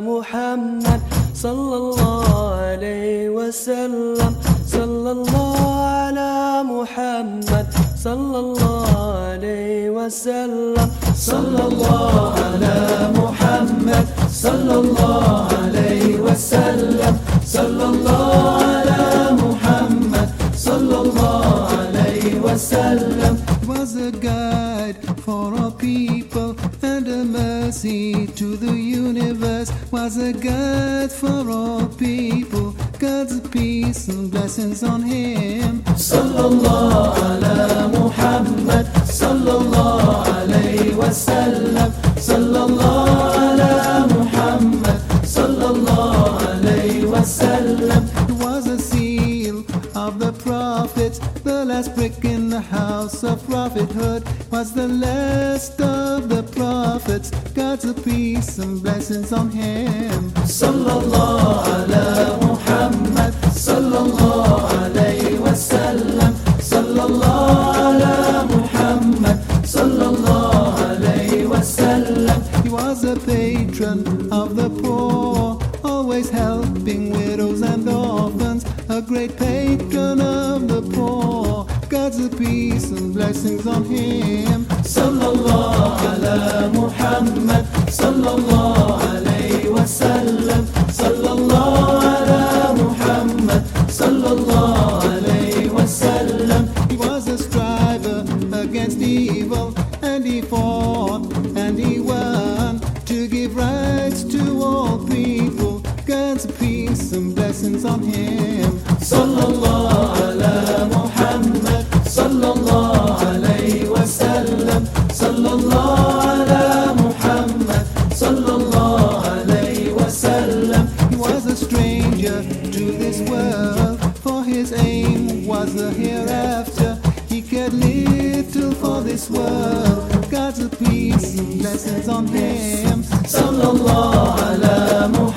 محمد صلى الله عليه وسلم. صلى الله على محمد صلى الله عليه وسلم. صلى الله على محمد صلى الله عليه وسلم. صلى الله على محمد صلى الله عليه وسلم. was a guide for all people to the universe was a god for all people. God's peace and blessings on him. Sallallahu ala Muhammad, sallallahu alayhi wa sallam, sallallahu ala Muhammad, sallallahu alayhi wa sallam. It was a seal of the prophets last brick in the house of prophethood was the last of the prophets. God's a peace and blessings on him. Sallallahu ala Muhammad, sallallahu alayhi wa sallam, sallallahu ala Muhammad, sallallahu alayhi wa sallam. He was a patron of the poor, always helping widows and orphans, a great patron of peace and blessings on him. Sallallahu ala Muhammad, sallallahu alayhi wasallam, sallallahu ala Muhammad, sallallahu alayhi wasallam. He was a striver against evil, and he fought and he won to give rights to all people. God's peace and blessings on him. Sallallahu صلى الله على محمد صلى الله عليه وسلم He was a stranger to this world, for his aim was the hereafter. He cared little for this world. God's peace and blessings on him. صلى الله على محمد